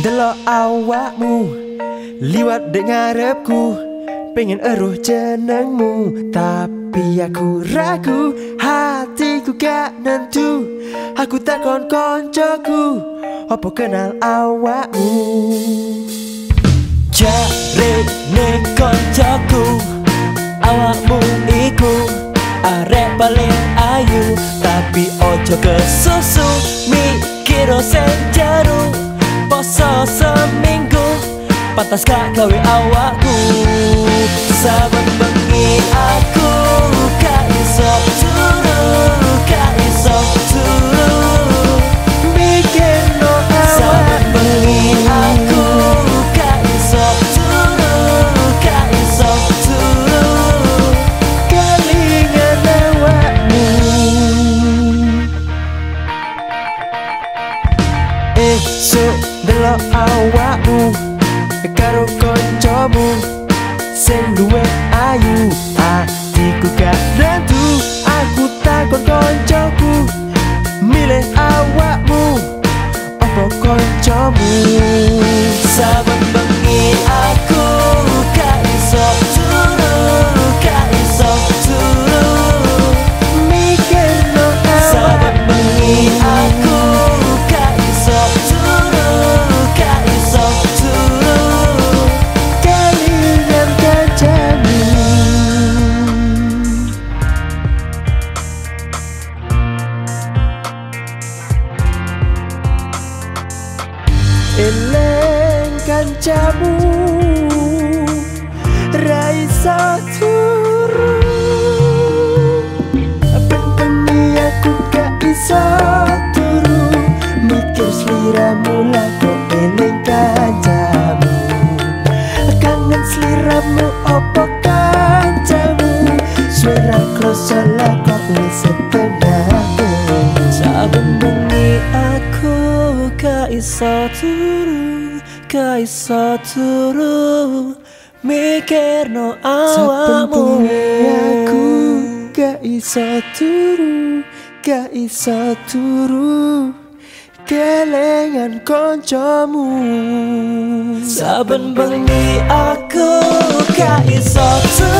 delok awakmu liwat dek ngarepku pengen eruh jenengmu. Tapi aku ragu hatiku gak nentu aku takon koncoku apa kenal awakmu? Jare ne koncoku awakmu iku arek paling ayu. Tapi ojo kesusu mikiro senjaru seminggu. Pantas gak gawe awakku? Saben bengi aku gak iso turu gak iso turu. Mikir no saben bengi aku gak iso turu gak iso turu. Kelingan awakmu. Eh, Esok delok awakmu karo koncomu. Sing luwe ayu atiku gak nentu aku takon koncoku milih awakmu. Apa koncomu? Saben Eleng kancamu Raisa turu. Bengi aku gak bisa turu Mikir seliramu lagu eleng kancamu. Kangen seliramu opo kancamu Suara kroso lagu Saben bengi aku gak iso turu Gak iso turu Mikir no awamu. Aku iso turu Kelengan koncomu. Saben bengi aku gak iso turu